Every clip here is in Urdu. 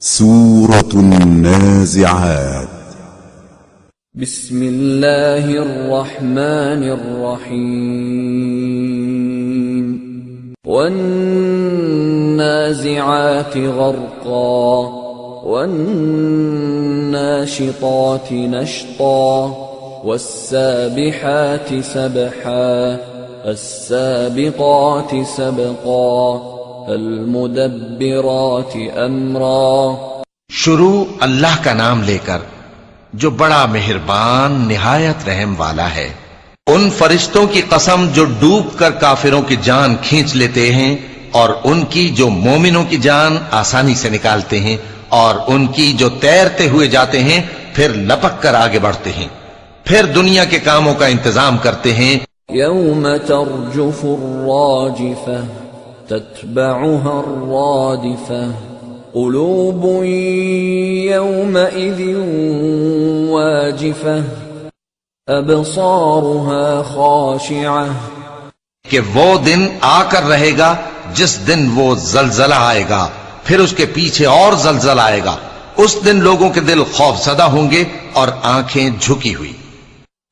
سورة النازعات. بسم الله الرحمن الرحيم. والنازعات غرقا. والناشطات نشطا. والسابحات سبحا. السابقات سبقا. المدبرات امرا شروع اللہ کا نام لے کر جو بڑا مہربان نہایت رحم والا ہے۔ ان فرشتوں کی قسم جو ڈوب کر کافروں کی جان کھینچ لیتے ہیں اور ان کی جو مومنوں کی جان آسانی سے نکالتے ہیں اور ان کی جو تیرتے ہوئے جاتے ہیں پھر لپک کر آگے بڑھتے ہیں۔ پھر دنیا کے کاموں کا انتظام کرتے ہیں۔ يوم ترجف الراجفة تتبعها الرادفة قلوب يومئذ واجفة أبصارها خاشعة کہ وہ دن آ کر رہے گا جس دن وہ زلزلہ آئے گا پھر اس کے پیچھے اور زلزلہ آئے گا۔ اس دن لوگوں کے دل خوف زدہ ہوں گے اور آنکھیں جھکی ہوئی۔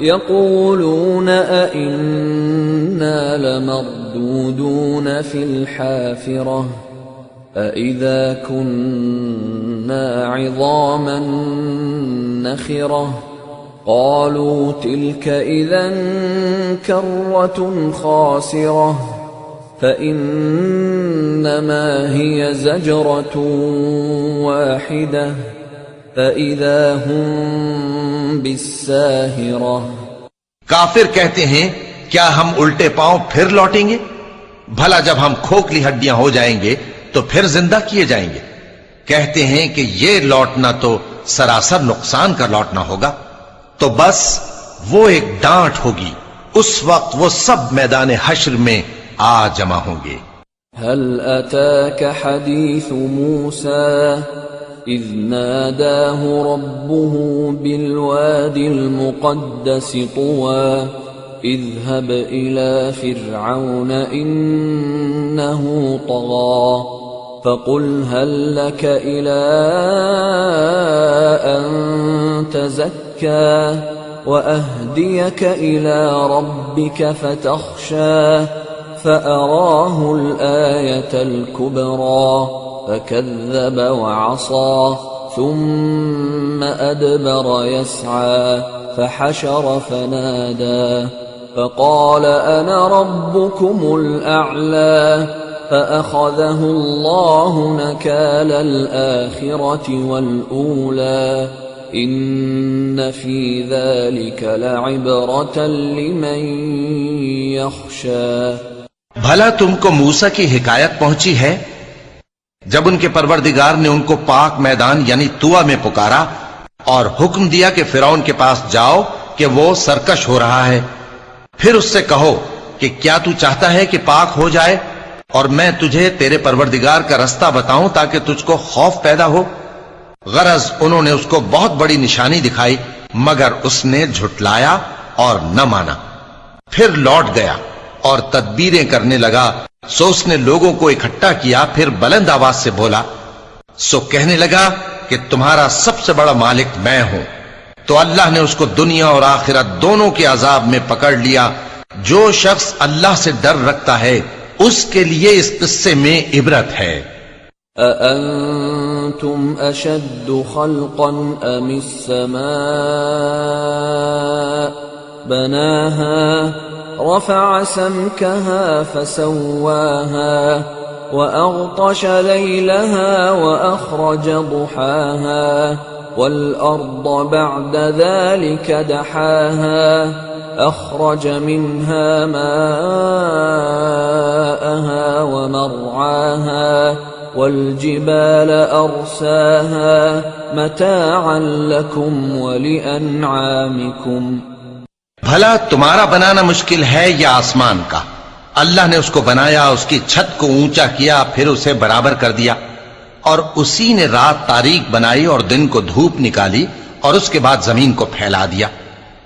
يقولون أئنا لمردودون في الحافرة أئذا كنا عظاما نخرة قالوا تلك إذا كرة خاسرة فإنما هي زجرة واحدة فَإِذَا هُمْ بِالسَّاهِرَةِ کافر کہتے ہیں کیا ہم الٹے پاؤں پھر لوٹیں گے؟ بھلا جب ہم کھوکھلی ہڈیاں ہو جائیں گے تو پھر زندہ کیے جائیں گے۔ کہتے ہیں کہ یہ لوٹنا تو سراسر نقصان کا لوٹنا ہوگا۔ تو بس وہ ایک ڈانٹ ہوگی۔ اس وقت وہ سب میدان حشر میں آ جمع ہوں گے۔ هل أتاك حديث موسى؟ إذ ناداه ربه بالواد المقدس طوى. اذهب إلى فرعون إنه طغى فقل هل لك إلى أن تزكى وأهديك إلى ربك فتخشى فأراه الآية الكبرى فكذب وعصى ثم أدبر يسعى فحشر فنادى فقال أنا ربكم الأعلى فأخذه الله نكال الآخرة والأولى إن في ذلك لعبرة لمن يخشى. بھلا تم کو موسا کی حکایت پہنچی ہے؟ جب ان کے پروردگار نے ان کو پاک میدان یعنی توا میں پکارا اور حکم دیا کہ فرعون کے پاس جاؤ کہ وہ سرکش ہو رہا ہے۔ پھر اس سے کہو کہ کیا تو چاہتا ہے کہ پاک ہو جائے اور میں تجھے تیرے پروردگار کا رستہ بتاؤں تاکہ تجھ کو خوف پیدا ہو؟ غرض انہوں نے اس کو بہت بڑی نشانی دکھائی، مگر اس نے جھٹلایا اور نہ مانا۔ پھر لوٹ گیا اور تدبیریں کرنے لگا۔ سو اس نے لوگوں کو اکٹھا کیا، پھر بلند آواز سے بولا، سو کہنے لگا کہ تمہارا سب سے بڑا مالک میں ہوں۔ تو اللہ نے اس کو دنیا اور آخرت دونوں کے عذاب میں پکڑ لیا۔ جو شخص اللہ سے ڈر رکھتا ہے، اس کے لیے اس قصے میں عبرت ہے۔ أأنتم أشد خلقا أم السماء؟ بناها، رفع سمكها، فسواها، وأغطش ليلها، وأخرج ضحاها۔ والأرض بعد ذلك دحاها، أخرج منها ماءها ومرعاها، والجبال أرساها متاعا لكم ولأنعامكم. بھلا تمہارا بنانا مشکل ہے یا آسمان کا؟ اللہ نے اس کو بنایا، اس کی چھت کو اونچا کیا، پھر اسے برابر کر دیا۔ اور اسی نے رات تاریخ بنائی اور دن کو دھوپ نکالی اور اس کے بعد زمین کو پھیلا دیا۔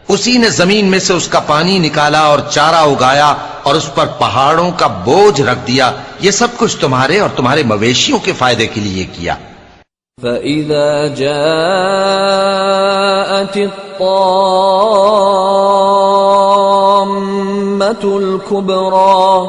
اسی نے زمین میں سے اس کا پانی نکالا اور چارہ اگایا اور اس پر پہاڑوں کا بوجھ رکھ دیا۔ یہ سب کچھ تمہارے اور تمہارے مویشیوں کے فائدے کے لیے کیا۔ فإذا جاءت الطامة الكبرى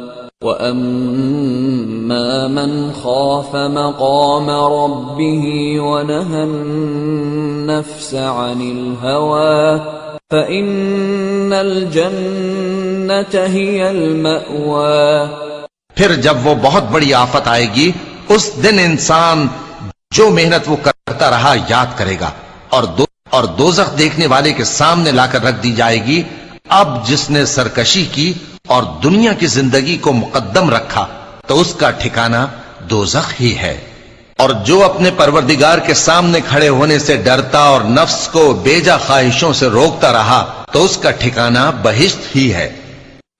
وأما من خاف مقام ربه ونهى النفس عن الهوى فإن الجنة هي المأوى پھر جب وہ بہت بڑی آفت آئے گی، اس دن انسان جو محنت وہ کرتا رہا یاد کرے گا اور دو اور دوزخ دیکھنے والے کے سامنے لا کر رکھ دی جائے گی۔ اب جس نے سرکشی کی اور دنیا کی زندگی کو مقدم رکھا تو اس کا ٹھکانہ دوزخ ہی ہے۔ اور جو اپنے پروردگار کے سامنے کھڑے ہونے سے ڈرتا اور نفس کو بیجا خواہشوں سے روکتا رہا تو اس کا ٹھکانہ بہشت ہی ہے۔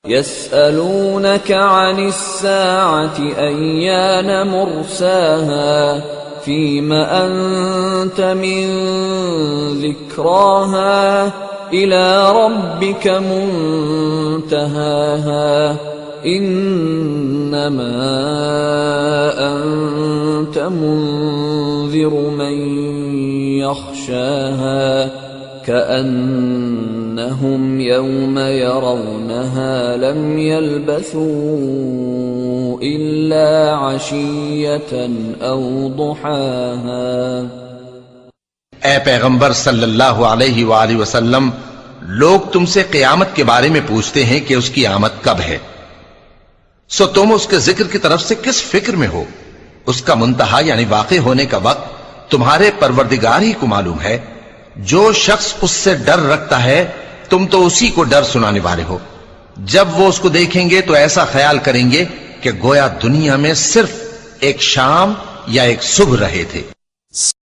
يسألونك عن الساعة أيان مرساها فيم أنت من ذكراها إلى ربك منتهاها. إنما أنت منذر من يخشاها. كأنهم يوم يرونها لم يلبثوا إلا عشية أو ضحاها. اے پیغمبر صلی اللہ علیہ وآلہ وسلم، لوگ تم سے قیامت کے بارے میں پوچھتے ہیں کہ اس کی آمد کب ہے۔ سو تم اس کے ذکر کی طرف سے کس فکر میں ہو؟ اس کا منتہا یعنی واقع ہونے کا وقت تمہارے پروردگار ہی کو معلوم ہے۔ جو شخص اس سے ڈر رکھتا ہے، تم تو اسی کو ڈر سنانے والے ہو۔ جب وہ اس کو دیکھیں گے تو ایسا خیال کریں گے کہ گویا دنیا میں صرف ایک شام یا ایک صبح رہے تھے۔